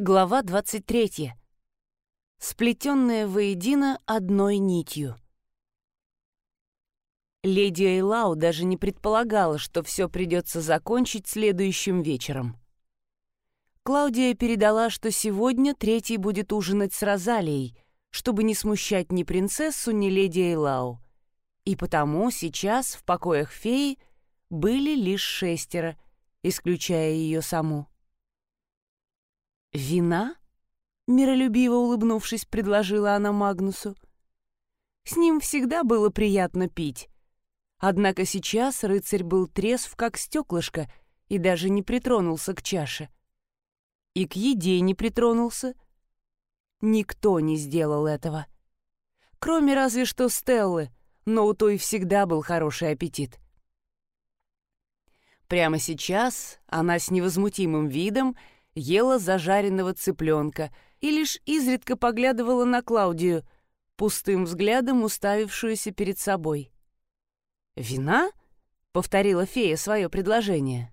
Глава 23. Сплетенная воедино одной нитью. Леди Эйлау даже не предполагала, что все придется закончить следующим вечером. Клаудия передала, что сегодня третий будет ужинать с Розалией, чтобы не смущать ни принцессу, ни леди Эйлау. И потому сейчас в покоях феи были лишь шестеро, исключая ее саму. «Вина?» — миролюбиво улыбнувшись, предложила она Магнусу. С ним всегда было приятно пить. Однако сейчас рыцарь был трезв, как стеклышко, и даже не притронулся к чаше. И к еде не притронулся. Никто не сделал этого. Кроме разве что Стеллы, но у той всегда был хороший аппетит. Прямо сейчас она с невозмутимым видом ела зажаренного цыпленка и лишь изредка поглядывала на Клаудию, пустым взглядом уставившуюся перед собой. «Вина?» — повторила фея свое предложение.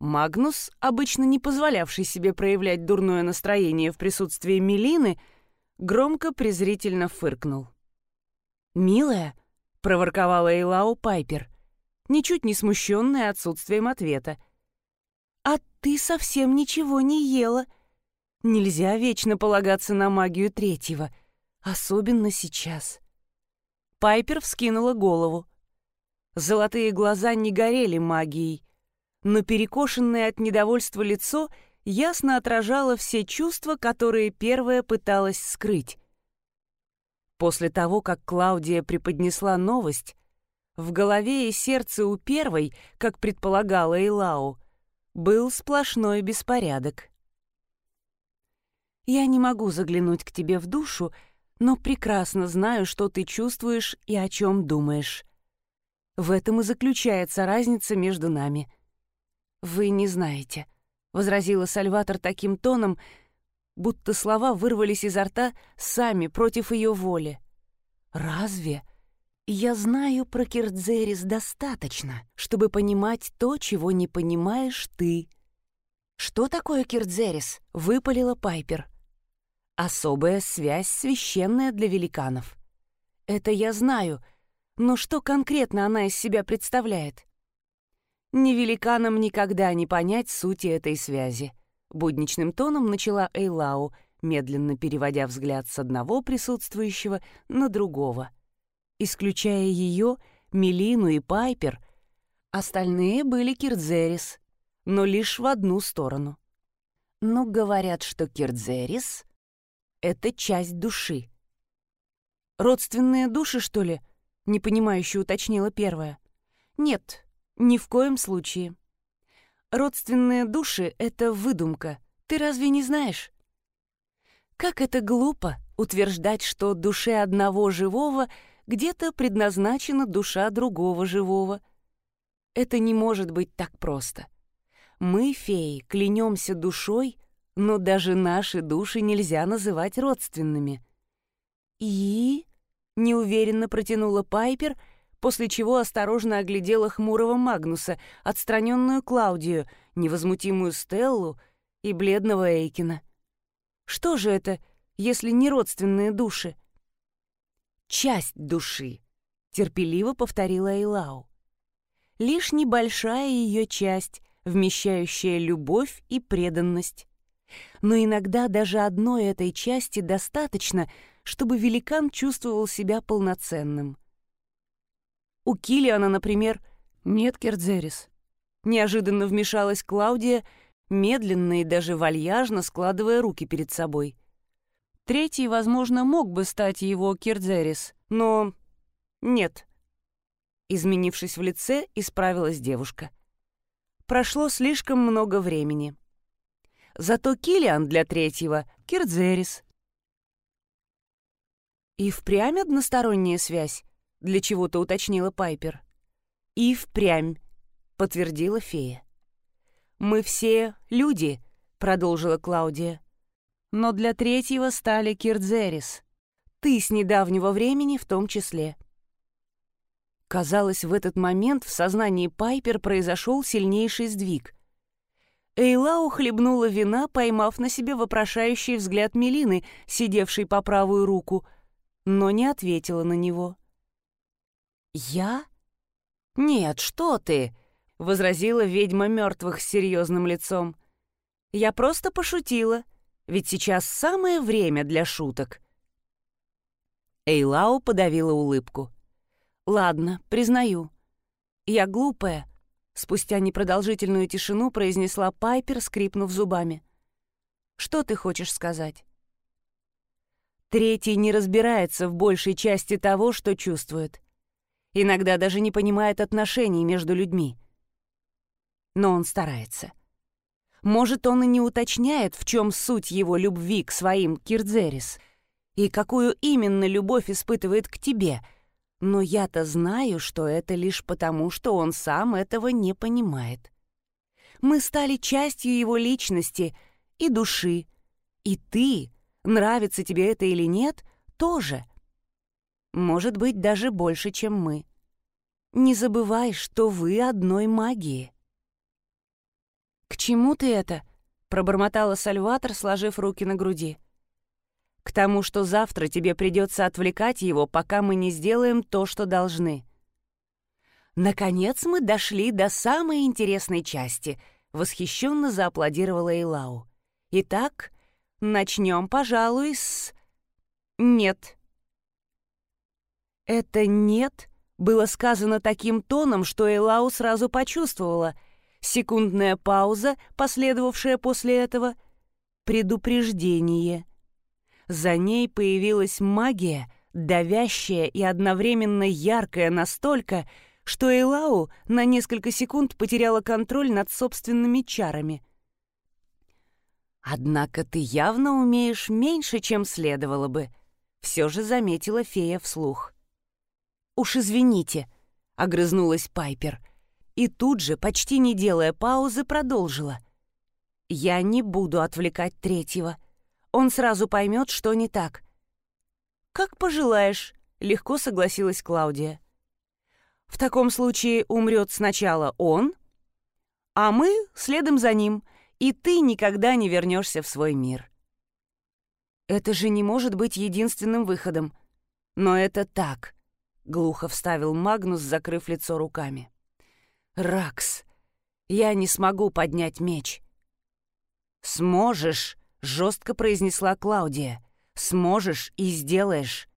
Магнус, обычно не позволявший себе проявлять дурное настроение в присутствии Мелины, громко презрительно фыркнул. «Милая», — проворковала Эйлау Пайпер, ничуть не смущенная отсутствием ответа, «А ты совсем ничего не ела. Нельзя вечно полагаться на магию третьего, особенно сейчас». Пайпер вскинула голову. Золотые глаза не горели магией, но перекошенное от недовольства лицо ясно отражало все чувства, которые первая пыталась скрыть. После того, как Клаудия преподнесла новость, в голове и сердце у первой, как предполагала Илау, был сплошной беспорядок. «Я не могу заглянуть к тебе в душу, но прекрасно знаю, что ты чувствуешь и о чем думаешь. В этом и заключается разница между нами. Вы не знаете», — возразила Сальватор таким тоном, будто слова вырвались изо рта сами против ее воли. «Разве?» Я знаю про Кирдзерис достаточно, чтобы понимать то, чего не понимаешь ты. Что такое Кирдзерис? Выпалила Пайпер. Особая связь, священная для великанов. Это я знаю, но что конкретно она из себя представляет? Ни великанам никогда не понять сути этой связи. Будничным тоном начала Эйлау, медленно переводя взгляд с одного присутствующего на другого — Исключая ее, Мелину и Пайпер, остальные были Кирдзерис, но лишь в одну сторону. Но говорят, что Кирдзерис — это часть души. «Родственные души, что ли?» — непонимающе уточнила первая. «Нет, ни в коем случае. Родственные души — это выдумка. Ты разве не знаешь?» Как это глупо утверждать, что душе одного живого — где-то предназначена душа другого живого. Это не может быть так просто. Мы, феи, клянемся душой, но даже наши души нельзя называть родственными. «И?» — неуверенно протянула Пайпер, после чего осторожно оглядела хмурого Магнуса, отстраненную Клаудию, невозмутимую Стеллу и бледного Эйкина. «Что же это, если не родственные души?» Часть души», — терпеливо повторила Эйлау. «Лишь небольшая ее часть, вмещающая любовь и преданность. Но иногда даже одной этой части достаточно, чтобы великан чувствовал себя полноценным. У Килиана, например, нет Кердзерис. Неожиданно вмешалась Клаудия, медленно и даже вальяжно складывая руки перед собой — Третий, возможно, мог бы стать его Кирдзерис, но... нет. Изменившись в лице, исправилась девушка. Прошло слишком много времени. Зато Килиан для третьего — Кирдзерис. «И впрямь односторонняя связь?» — для чего-то уточнила Пайпер. «И впрямь», — подтвердила фея. «Мы все люди», — продолжила Клаудия но для третьего стали Кирдзерис. Ты с недавнего времени в том числе. Казалось, в этот момент в сознании Пайпер произошел сильнейший сдвиг. Эйла ухлебнула вина, поймав на себе вопрошающий взгляд Мелины, сидевшей по правую руку, но не ответила на него. «Я? Нет, что ты!» — возразила ведьма мертвых с серьезным лицом. «Я просто пошутила, ведь сейчас самое время для шуток». Эйлау подавила улыбку. «Ладно, признаю. Я глупая, Спустя непродолжительную тишину произнесла Пайпер, скрипнув зубами. «Что ты хочешь сказать?» Третий не разбирается в большей части того, что чувствует. Иногда даже не понимает отношений между людьми. Но он старается. Может, он и не уточняет, в чем суть его любви к своим Кирдзерис, и какую именно любовь испытывает к тебе — но я-то знаю, что это лишь потому, что он сам этого не понимает. Мы стали частью его личности и души. И ты, нравится тебе это или нет, тоже. Может быть, даже больше, чем мы. Не забывай, что вы одной магии. «К чему ты это?» — пробормотала Сальватор, сложив руки на груди. К тому, что завтра тебе придется отвлекать его, пока мы не сделаем то, что должны. Наконец мы дошли до самой интересной части, восхищенно зааплодировала Эйлау. Итак, начнем, пожалуй, с... Нет. Это «нет» было сказано таким тоном, что Эйлау сразу почувствовала. Секундная пауза, последовавшая после этого — предупреждение. За ней появилась магия, давящая и одновременно яркая настолько, что Элау на несколько секунд потеряла контроль над собственными чарами. «Однако ты явно умеешь меньше, чем следовало бы», — все же заметила фея вслух. «Уж извините», — огрызнулась Пайпер, и тут же, почти не делая паузы, продолжила. «Я не буду отвлекать третьего» он сразу поймет, что не так. «Как пожелаешь», — легко согласилась Клаудия. «В таком случае умрет сначала он, а мы следом за ним, и ты никогда не вернешься в свой мир». «Это же не может быть единственным выходом. Но это так», — глухо вставил Магнус, закрыв лицо руками. «Ракс, я не смогу поднять меч». «Сможешь», — жестко произнесла Клаудия. «Сможешь и сделаешь».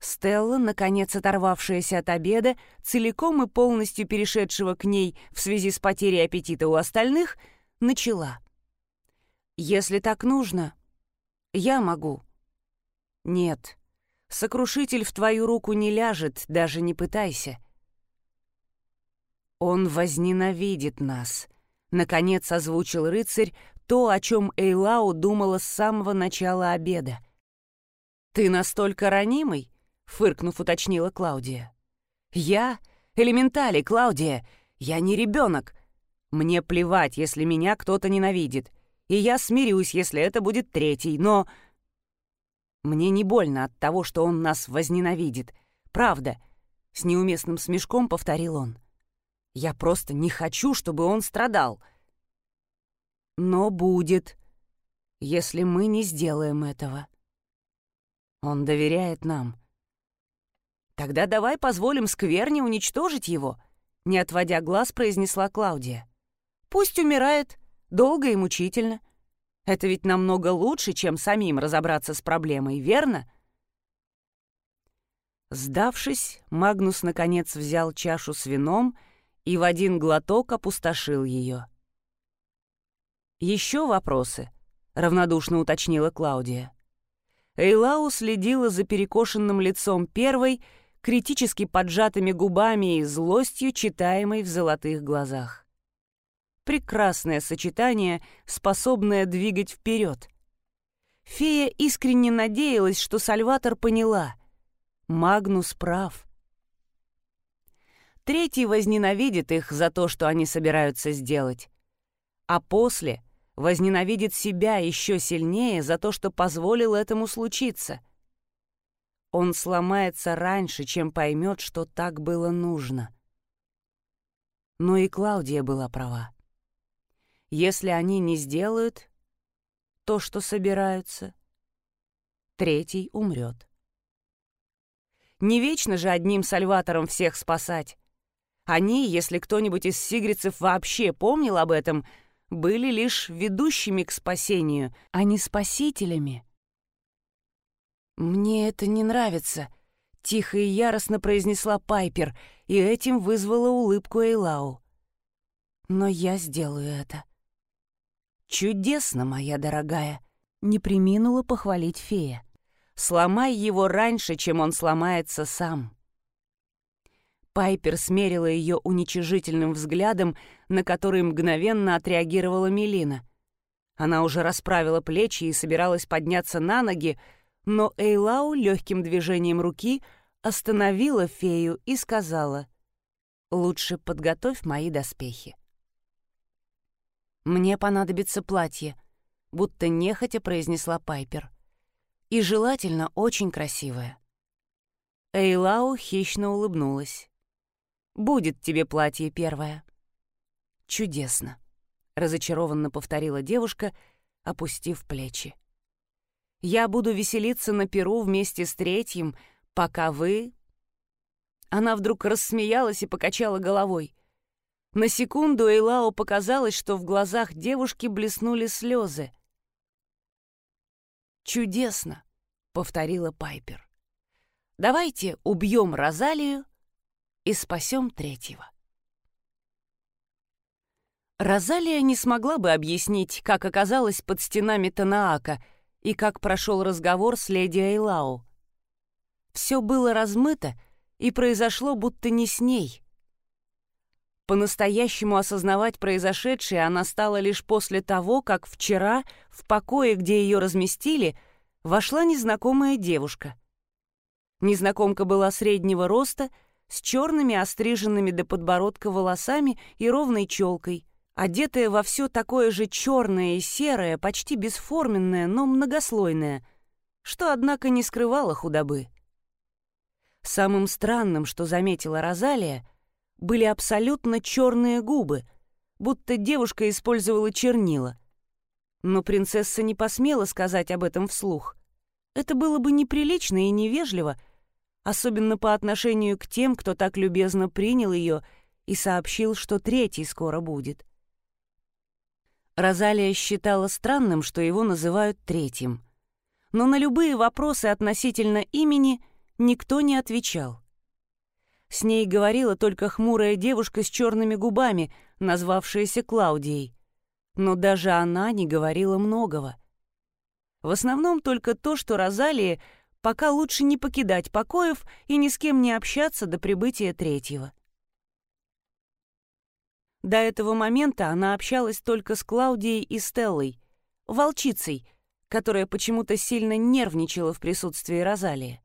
Стелла, наконец оторвавшаяся от обеда, целиком и полностью перешедшего к ней в связи с потерей аппетита у остальных, начала. «Если так нужно, я могу». «Нет, сокрушитель в твою руку не ляжет, даже не пытайся». «Он возненавидит нас», — наконец озвучил рыцарь, то, о чем Эйлау думала с самого начала обеда. «Ты настолько ранимый?» — фыркнув, уточнила Клаудия. «Я? Элементали, Клаудия! Я не ребенок! Мне плевать, если меня кто-то ненавидит, и я смирюсь, если это будет третий, но...» «Мне не больно от того, что он нас возненавидит. Правда!» — с неуместным смешком повторил он. «Я просто не хочу, чтобы он страдал!» но будет, если мы не сделаем этого. Он доверяет нам. Тогда давай позволим скверне уничтожить его, не отводя глаз, произнесла Клаудия. Пусть умирает, долго и мучительно. Это ведь намного лучше, чем самим разобраться с проблемой, верно? Сдавшись, Магнус наконец взял чашу с вином и в один глоток опустошил ее. «Еще вопросы?» — равнодушно уточнила Клаудия. Эйлау следила за перекошенным лицом первой, критически поджатыми губами и злостью, читаемой в золотых глазах. Прекрасное сочетание, способное двигать вперед. Фея искренне надеялась, что Сальватор поняла. Магнус прав. Третий возненавидит их за то, что они собираются сделать. А после — возненавидит себя еще сильнее за то, что позволил этому случиться. Он сломается раньше, чем поймет, что так было нужно. Но и Клаудия была права. Если они не сделают то, что собираются, третий умрет. Не вечно же одним сальватором всех спасать. Они, если кто-нибудь из сигрицев вообще помнил об этом, были лишь ведущими к спасению, а не спасителями. «Мне это не нравится», — тихо и яростно произнесла Пайпер, и этим вызвала улыбку Эйлау. «Но я сделаю это». «Чудесно, моя дорогая», — не приминула похвалить фея. «Сломай его раньше, чем он сломается сам». Пайпер смерила ее уничижительным взглядом, на который мгновенно отреагировала Мелина. Она уже расправила плечи и собиралась подняться на ноги, но Эйлау легким движением руки остановила фею и сказала «Лучше подготовь мои доспехи». «Мне понадобится платье», — будто нехотя произнесла Пайпер. «И желательно очень красивое». Эйлау хищно улыбнулась. Будет тебе платье первое». «Чудесно», — разочарованно повторила девушка, опустив плечи. «Я буду веселиться на перу вместе с третьим, пока вы...» Она вдруг рассмеялась и покачала головой. На секунду Эйлао показалось, что в глазах девушки блеснули слезы. «Чудесно», — повторила Пайпер. «Давайте убьем Розалию и спасем третьего. Розалия не смогла бы объяснить, как оказалась под стенами Танаака и как прошел разговор с леди Эйлау. Все было размыто и произошло будто не с ней. По-настоящему осознавать произошедшее она стала лишь после того, как вчера в покое, где ее разместили, вошла незнакомая девушка. Незнакомка была среднего роста — с черными остриженными до подбородка волосами и ровной челкой, одетая во все такое же черное и серое, почти бесформенное, но многослойное, что, однако, не скрывало худобы. Самым странным, что заметила Розалия, были абсолютно черные губы, будто девушка использовала чернила. Но принцесса не посмела сказать об этом вслух. Это было бы неприлично и невежливо — особенно по отношению к тем, кто так любезно принял ее и сообщил, что третий скоро будет. Розалия считала странным, что его называют третьим. Но на любые вопросы относительно имени никто не отвечал. С ней говорила только хмурая девушка с черными губами, назвавшаяся Клаудией. Но даже она не говорила многого. В основном только то, что Розалия пока лучше не покидать покоев и ни с кем не общаться до прибытия третьего. До этого момента она общалась только с Клаудией и Стеллой, волчицей, которая почему-то сильно нервничала в присутствии Розалии.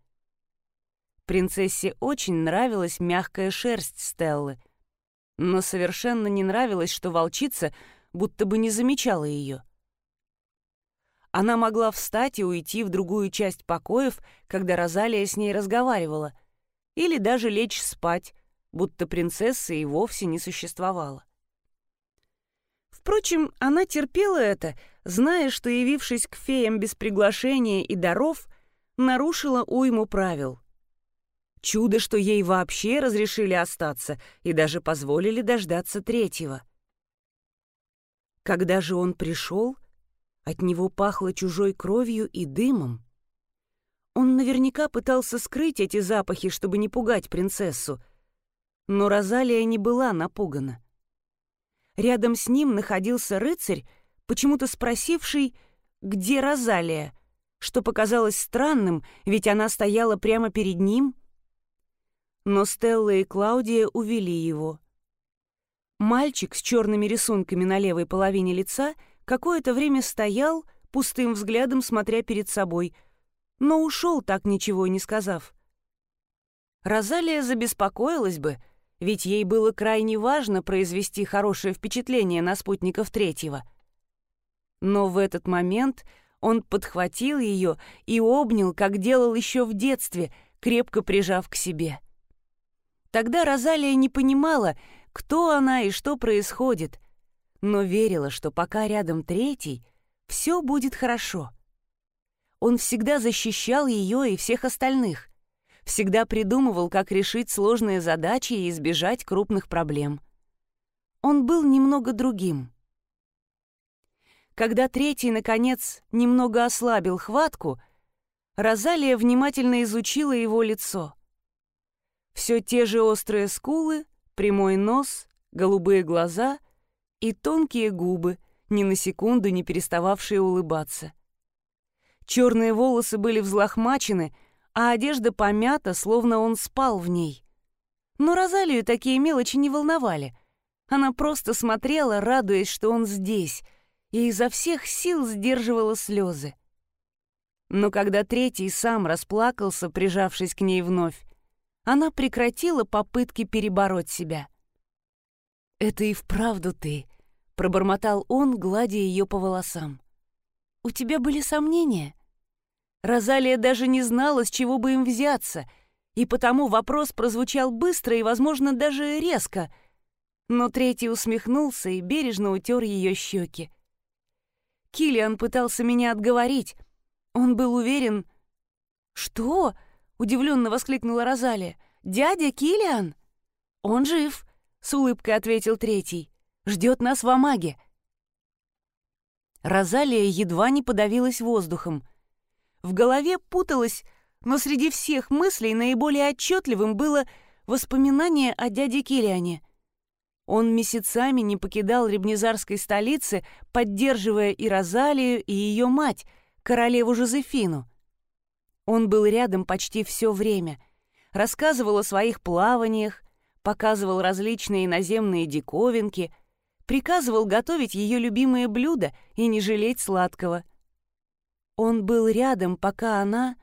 Принцессе очень нравилась мягкая шерсть Стеллы, но совершенно не нравилось, что волчица будто бы не замечала ее. Она могла встать и уйти в другую часть покоев, когда Розалия с ней разговаривала, или даже лечь спать, будто принцесса и вовсе не существовала. Впрочем, она терпела это, зная, что, явившись к феям без приглашения и даров, нарушила уйму правил. Чудо, что ей вообще разрешили остаться и даже позволили дождаться третьего. Когда же он пришел, от него пахло чужой кровью и дымом. Он наверняка пытался скрыть эти запахи, чтобы не пугать принцессу. Но Розалия не была напугана. Рядом с ним находился рыцарь, почему-то спросивший, где Розалия, что показалось странным, ведь она стояла прямо перед ним. Но Стелла и Клаудия увели его. Мальчик с черными рисунками на левой половине лица — какое-то время стоял, пустым взглядом смотря перед собой, но ушел, так ничего и не сказав. Розалия забеспокоилась бы, ведь ей было крайне важно произвести хорошее впечатление на спутников третьего. Но в этот момент он подхватил ее и обнял, как делал еще в детстве, крепко прижав к себе. Тогда Розалия не понимала, кто она и что происходит — но верила, что пока рядом третий, все будет хорошо. Он всегда защищал ее и всех остальных, всегда придумывал, как решить сложные задачи и избежать крупных проблем. Он был немного другим. Когда третий, наконец, немного ослабил хватку, Розалия внимательно изучила его лицо. Все те же острые скулы, прямой нос, голубые глаза и тонкие губы, ни на секунду не перестававшие улыбаться. Черные волосы были взлохмачены, а одежда помята, словно он спал в ней. Но Розалию такие мелочи не волновали. Она просто смотрела, радуясь, что он здесь, и изо всех сил сдерживала слезы. Но когда третий сам расплакался, прижавшись к ней вновь, она прекратила попытки перебороть себя. «Это и вправду ты», — пробормотал он, гладя ее по волосам. «У тебя были сомнения?» Розалия даже не знала, с чего бы им взяться, и потому вопрос прозвучал быстро и, возможно, даже резко. Но третий усмехнулся и бережно утер ее щеки. Килиан пытался меня отговорить, он был уверен... «Что?» — удивленно воскликнула Розалия. «Дядя Килиан?» «Он жив», — с улыбкой ответил третий. «Ждет нас в Амаге». Розалия едва не подавилась воздухом. В голове путалась, но среди всех мыслей наиболее отчетливым было воспоминание о дяде Килиане. Он месяцами не покидал ребнезарской столицы, поддерживая и Розалию, и ее мать — королеву Жозефину. Он был рядом почти все время, рассказывал о своих плаваниях, показывал различные иноземные диковинки, приказывал готовить ее любимые блюда и не жалеть сладкого. Он был рядом, пока она...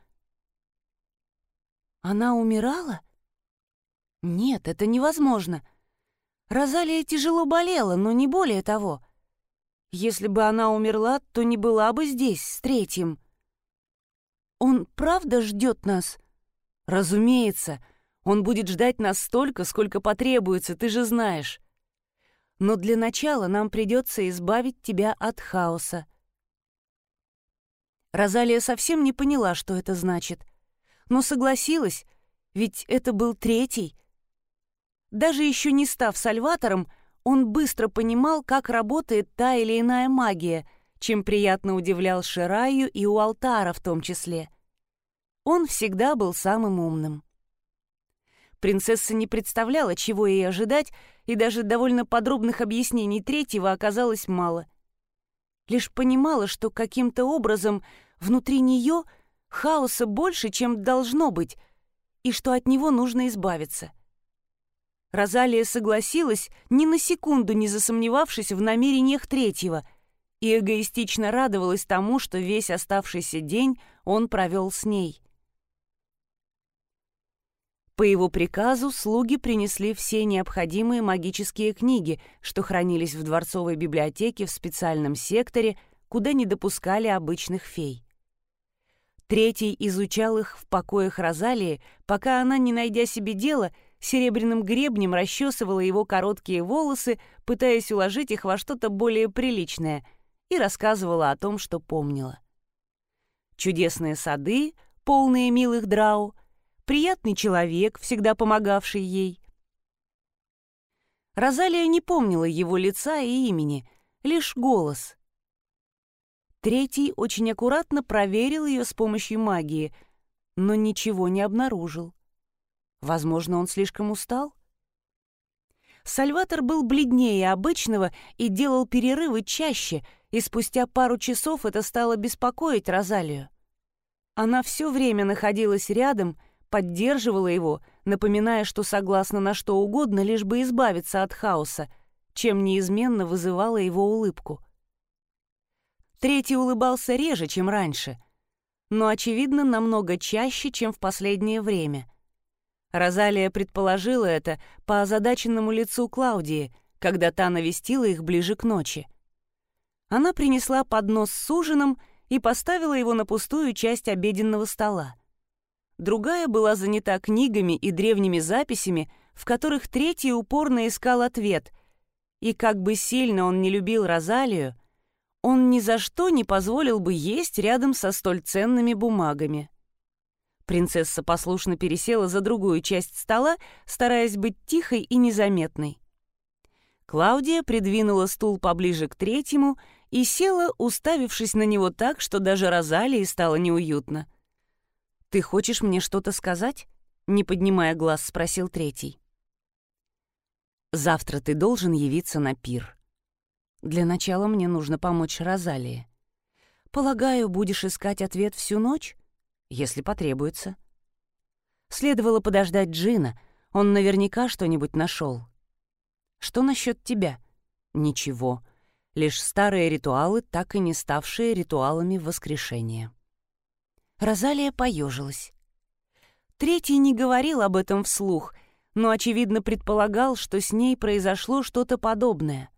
Она умирала? Нет, это невозможно. Розалия тяжело болела, но не более того — если бы она умерла, то не была бы здесь с третьим. Он правда ждет нас? Разумеется, он будет ждать нас столько, сколько потребуется, ты же знаешь. Но для начала нам придется избавить тебя от хаоса. Розалия совсем не поняла, что это значит, но согласилась, ведь это был третий. Даже еще не став сальватором, он быстро понимал, как работает та или иная магия, чем приятно удивлял Шираю и у алтара в том числе. Он всегда был самым умным. Принцесса не представляла, чего ей ожидать, и даже довольно подробных объяснений третьего оказалось мало. Лишь понимала, что каким-то образом внутри нее хаоса больше, чем должно быть, и что от него нужно избавиться — Розалия согласилась, ни на секунду не засомневавшись в намерениях третьего, и эгоистично радовалась тому, что весь оставшийся день он провел с ней. По его приказу слуги принесли все необходимые магические книги, что хранились в дворцовой библиотеке в специальном секторе, куда не допускали обычных фей. Третий изучал их в покоях Розалии, пока она, не найдя себе дела, серебряным гребнем расчесывала его короткие волосы, пытаясь уложить их во что-то более приличное, и рассказывала о том, что помнила. Чудесные сады, полные милых драу, приятный человек, всегда помогавший ей. Розалия не помнила его лица и имени, лишь голос. Третий очень аккуратно проверил ее с помощью магии, но ничего не обнаружил. Возможно, он слишком устал? Сальватор был бледнее обычного и делал перерывы чаще, и спустя пару часов это стало беспокоить Розалию. Она все время находилась рядом, поддерживала его, напоминая, что согласна на что угодно, лишь бы избавиться от хаоса, чем неизменно вызывала его улыбку. Третий улыбался реже, чем раньше, но, очевидно, намного чаще, чем в последнее время — Розалия предположила это по озадаченному лицу Клаудии, когда та навестила их ближе к ночи. Она принесла поднос с ужином и поставила его на пустую часть обеденного стола. Другая была занята книгами и древними записями, в которых третий упорно искал ответ, и как бы сильно он не любил Розалию, он ни за что не позволил бы есть рядом со столь ценными бумагами. Принцесса послушно пересела за другую часть стола, стараясь быть тихой и незаметной. Клаудия придвинула стул поближе к третьему и села, уставившись на него так, что даже Розалии стало неуютно. «Ты хочешь мне что-то сказать?» — не поднимая глаз, спросил третий. «Завтра ты должен явиться на пир. Для начала мне нужно помочь Розалии. Полагаю, будешь искать ответ всю ночь, если потребуется». Следовало подождать Джина, он наверняка что-нибудь нашел. Что насчет тебя? Ничего. Лишь старые ритуалы, так и не ставшие ритуалами воскрешения. Розалия поежилась. Третий не говорил об этом вслух, но, очевидно, предполагал, что с ней произошло что-то подобное.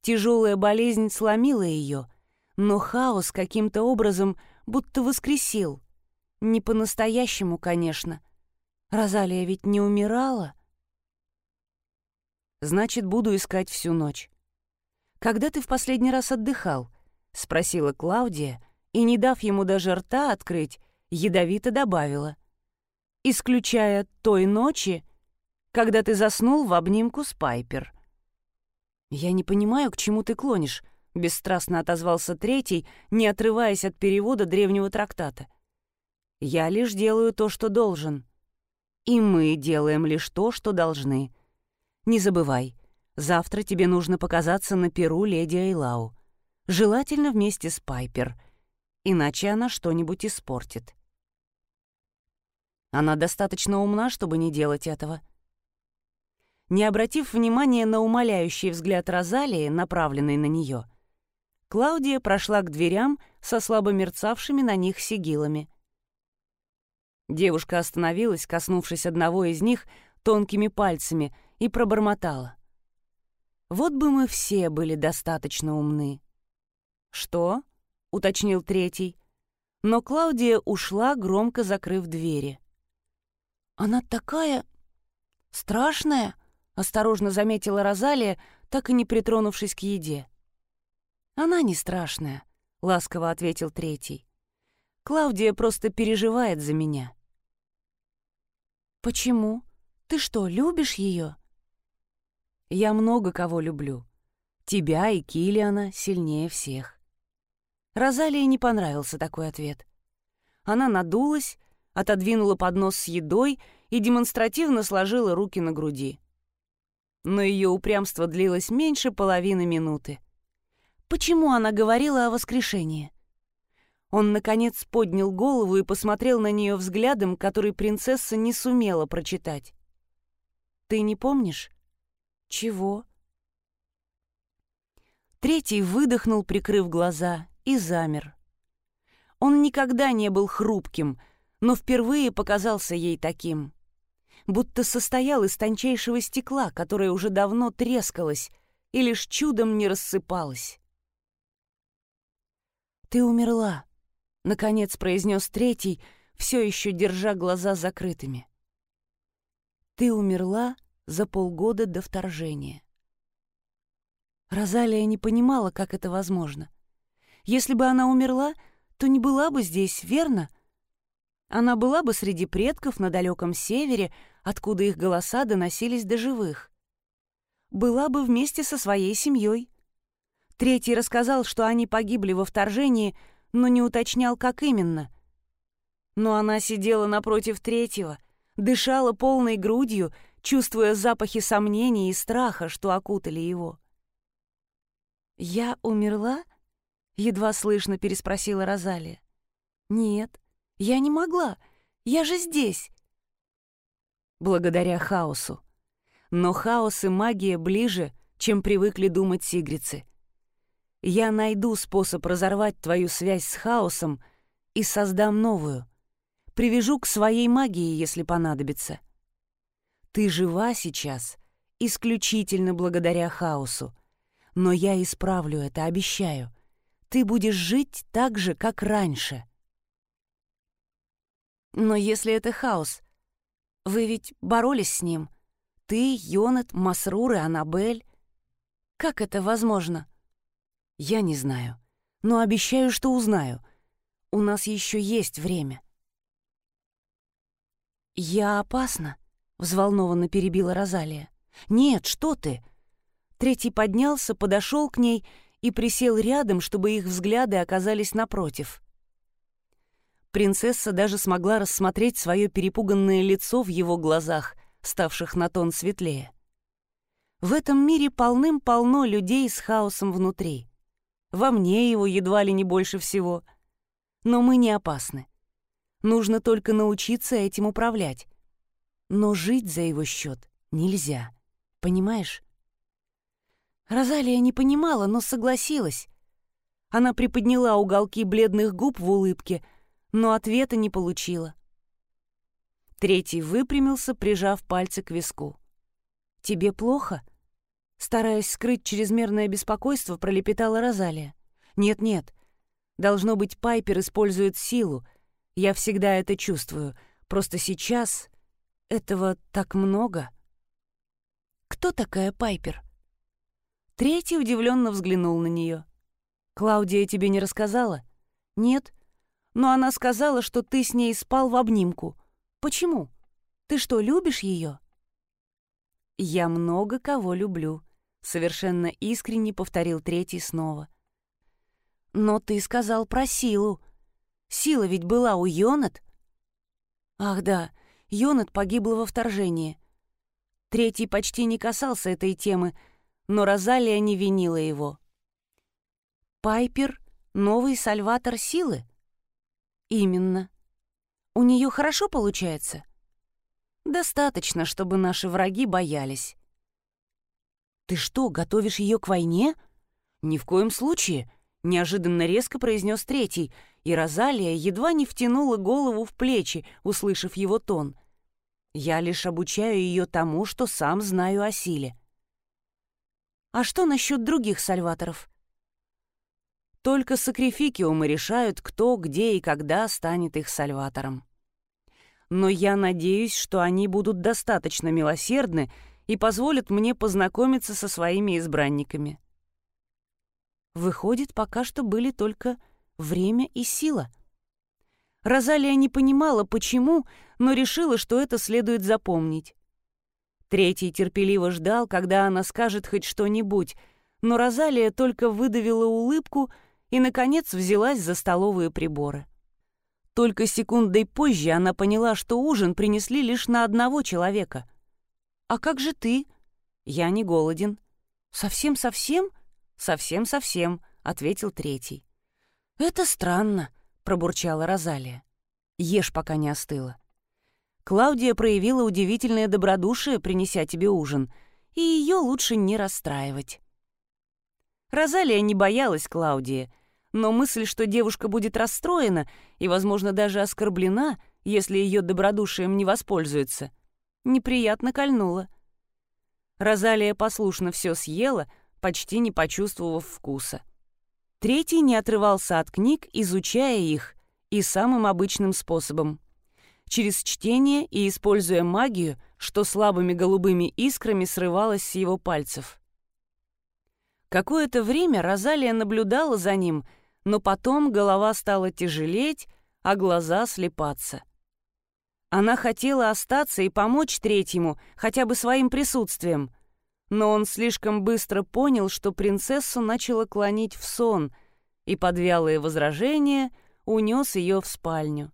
Тяжелая болезнь сломила ее, но хаос каким-то образом будто воскресил. Не по-настоящему, конечно. Розалия ведь не умирала. Значит, буду искать всю ночь. Когда ты в последний раз отдыхал? Спросила Клаудия, и, не дав ему даже рта открыть, ядовито добавила. Исключая той ночи, когда ты заснул в обнимку с Пайпер. «Я не понимаю, к чему ты клонишь», — бесстрастно отозвался третий, не отрываясь от перевода древнего трактата. «Я лишь делаю то, что должен. И мы делаем лишь то, что должны. Не забывай, завтра тебе нужно показаться на перу леди Эйлау. Желательно вместе с Пайпер иначе она что-нибудь испортит. Она достаточно умна, чтобы не делать этого. Не обратив внимания на умоляющий взгляд Розалии, направленный на нее, Клаудия прошла к дверям со слабо мерцавшими на них сигилами. Девушка остановилась, коснувшись одного из них тонкими пальцами, и пробормотала. «Вот бы мы все были достаточно умны». «Что?» — уточнил третий. Но Клаудия ушла, громко закрыв двери. «Она такая... страшная!» — осторожно заметила Розалия, так и не притронувшись к еде. «Она не страшная», — ласково ответил третий. «Клаудия просто переживает за меня». «Почему? Ты что, любишь ее?» «Я много кого люблю. Тебя и Килиана сильнее всех. Розалии не понравился такой ответ. Она надулась, отодвинула поднос с едой и демонстративно сложила руки на груди. Но ее упрямство длилось меньше половины минуты. Почему она говорила о воскрешении? Он, наконец, поднял голову и посмотрел на нее взглядом, который принцесса не сумела прочитать. «Ты не помнишь?» «Чего?» Третий выдохнул, прикрыв глаза, и замер. Он никогда не был хрупким, но впервые показался ей таким. Будто состоял из тончайшего стекла, которое уже давно трескалось и лишь чудом не рассыпалось. «Ты умерла», — наконец произнес третий, все еще держа глаза закрытыми. «Ты умерла за полгода до вторжения». Розалия не понимала, как это возможно. Если бы она умерла, то не была бы здесь, верно? Она была бы среди предков на далеком севере, откуда их голоса доносились до живых. Была бы вместе со своей семьей. Третий рассказал, что они погибли во вторжении, но не уточнял, как именно. Но она сидела напротив третьего, дышала полной грудью, чувствуя запахи сомнений и страха, что окутали его. «Я умерла?» Едва слышно переспросила Розалия. «Нет, я не могла. Я же здесь». Благодаря хаосу. Но хаос и магия ближе, чем привыкли думать сигрицы. Я найду способ разорвать твою связь с хаосом и создам новую. Привяжу к своей магии, если понадобится. Ты жива сейчас исключительно благодаря хаосу. Но я исправлю это, обещаю ты будешь жить так же, как раньше. Но если это хаос, вы ведь боролись с ним. Ты, Йонат, Масрур и Аннабель. Как это возможно? Я не знаю, но обещаю, что узнаю. У нас еще есть время. «Я опасна?» — взволнованно перебила Розалия. «Нет, что ты!» Третий поднялся, подошел к ней и присел рядом, чтобы их взгляды оказались напротив. Принцесса даже смогла рассмотреть свое перепуганное лицо в его глазах, ставших на тон светлее. В этом мире полным-полно людей с хаосом внутри. Во мне его едва ли не больше всего. Но мы не опасны. Нужно только научиться этим управлять. Но жить за его счет нельзя. Понимаешь? Розалия не понимала, но согласилась. Она приподняла уголки бледных губ в улыбке, но ответа не получила. Третий выпрямился, прижав пальцы к виску. «Тебе плохо?» Стараясь скрыть чрезмерное беспокойство, пролепетала Розалия. «Нет-нет. Должно быть, Пайпер использует силу. Я всегда это чувствую. Просто сейчас этого так много». «Кто такая Пайпер?» Третий удивленно взглянул на нее. «Клаудия тебе не рассказала?» «Нет. Но она сказала, что ты с ней спал в обнимку. Почему? Ты что, любишь ее?» «Я много кого люблю», — совершенно искренне повторил третий снова. «Но ты сказал про силу. Сила ведь была у Йонат?» «Ах да, Йонат погибла во вторжении. Третий почти не касался этой темы, но Розалия не винила его. «Пайпер — новый сальватор силы?» «Именно. У нее хорошо получается?» «Достаточно, чтобы наши враги боялись». «Ты что, готовишь ее к войне?» «Ни в коем случае», — неожиданно резко произнес третий, и Розалия едва не втянула голову в плечи, услышав его тон — я лишь обучаю ее тому, что сам знаю о силе. А что насчет других сальваторов? Только сакрификиумы решают, кто, где и когда станет их сальватором. Но я надеюсь, что они будут достаточно милосердны и позволят мне познакомиться со своими избранниками. Выходит, пока что были только время и сила — Розалия не понимала, почему, но решила, что это следует запомнить. Третий терпеливо ждал, когда она скажет хоть что-нибудь, но Розалия только выдавила улыбку и, наконец, взялась за столовые приборы. Только секундой позже она поняла, что ужин принесли лишь на одного человека. «А как же ты?» «Я не голоден». «Совсем-совсем?» «Совсем-совсем», — ответил третий. «Это странно», пробурчала Розалия. «Ешь, пока не остыло». Клаудия проявила удивительное добродушие, принеся тебе ужин, и ее лучше не расстраивать. Розалия не боялась Клаудии, но мысль, что девушка будет расстроена и, возможно, даже оскорблена, если ее добродушием не воспользуется, неприятно кольнула. Розалия послушно все съела, почти не почувствовав вкуса. Третий не отрывался от книг, изучая их, и самым обычным способом. Через чтение и используя магию, что слабыми голубыми искрами срывалось с его пальцев. Какое-то время Розалия наблюдала за ним, но потом голова стала тяжелеть, а глаза слепаться. Она хотела остаться и помочь третьему, хотя бы своим присутствием, но он слишком быстро понял, что принцессу начало клонить в сон, и под вялые возражения унес ее в спальню.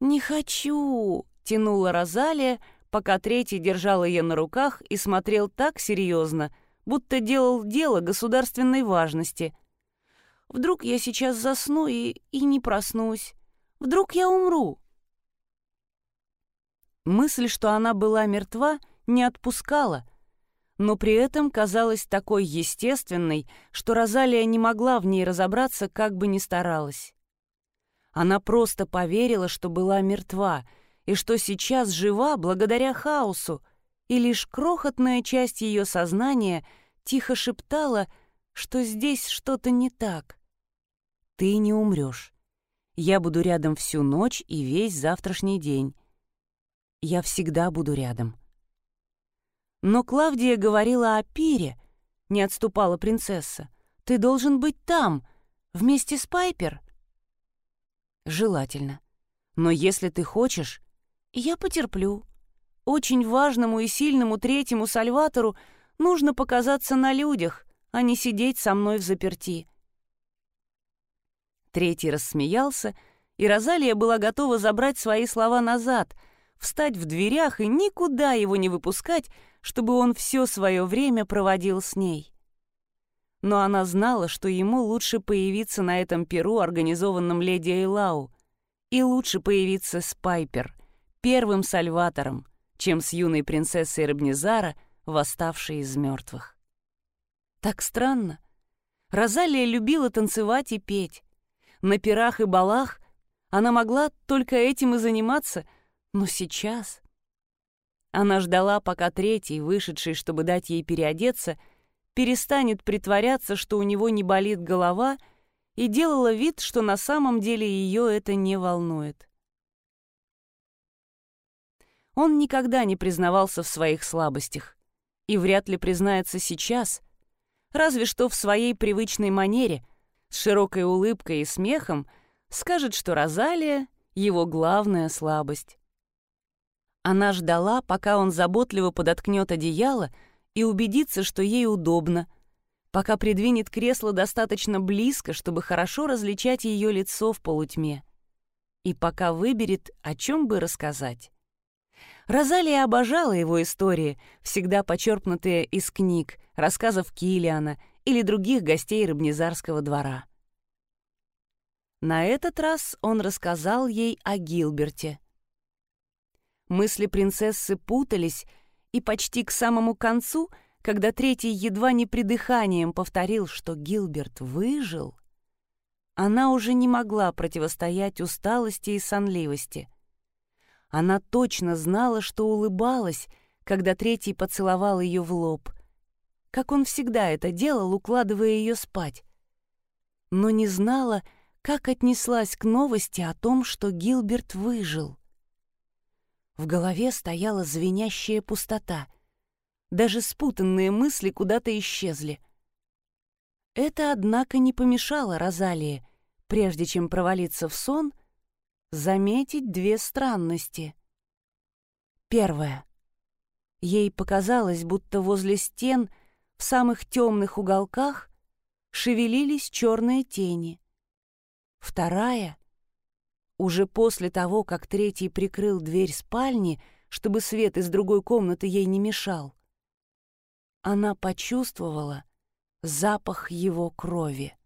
«Не хочу!» — тянула Розалия, пока третий держал ее на руках и смотрел так серьезно, будто делал дело государственной важности. «Вдруг я сейчас засну и, и не проснусь? Вдруг я умру?» Мысль, что она была мертва, не отпускала — но при этом казалась такой естественной, что Розалия не могла в ней разобраться, как бы ни старалась. Она просто поверила, что была мертва, и что сейчас жива благодаря хаосу, и лишь крохотная часть ее сознания тихо шептала, что здесь что-то не так. «Ты не умрешь. Я буду рядом всю ночь и весь завтрашний день. Я всегда буду рядом». Но Клавдия говорила о пире, — не отступала принцесса. «Ты должен быть там, вместе с Пайпер». «Желательно. Но если ты хочешь, я потерплю. Очень важному и сильному третьему Сальватору нужно показаться на людях, а не сидеть со мной в заперти». Третий рассмеялся, и Розалия была готова забрать свои слова назад, встать в дверях и никуда его не выпускать, чтобы он все свое время проводил с ней. Но она знала, что ему лучше появиться на этом перу, организованном леди Эйлау, и лучше появиться с Пайпер, первым сальватором, чем с юной принцессой Рабнизара, восставшей из мертвых. Так странно. Розалия любила танцевать и петь. На пирах и балах она могла только этим и заниматься, но сейчас... Она ждала, пока третий, вышедший, чтобы дать ей переодеться, перестанет притворяться, что у него не болит голова, и делала вид, что на самом деле ее это не волнует. Он никогда не признавался в своих слабостях и вряд ли признается сейчас, разве что в своей привычной манере, с широкой улыбкой и смехом, скажет, что Розалия — его главная слабость. Она ждала, пока он заботливо подоткнет одеяло и убедится, что ей удобно, пока придвинет кресло достаточно близко, чтобы хорошо различать ее лицо в полутьме, и пока выберет, о чем бы рассказать. Розалия обожала его истории, всегда почерпнутые из книг, рассказов Килиана или других гостей Рыбнезарского двора. На этот раз он рассказал ей о Гилберте — Мысли принцессы путались, и почти к самому концу, когда третий едва не придыханием повторил, что Гилберт выжил, она уже не могла противостоять усталости и сонливости. Она точно знала, что улыбалась, когда третий поцеловал ее в лоб, как он всегда это делал, укладывая ее спать. Но не знала, как отнеслась к новости о том, что Гилберт выжил. В голове стояла звенящая пустота. Даже спутанные мысли куда-то исчезли. Это, однако, не помешало Розалии, прежде чем провалиться в сон, заметить две странности. Первое. Ей показалось, будто возле стен, в самых темных уголках, шевелились черные тени. Вторая — уже после того, как третий прикрыл дверь спальни, чтобы свет из другой комнаты ей не мешал, она почувствовала запах его крови.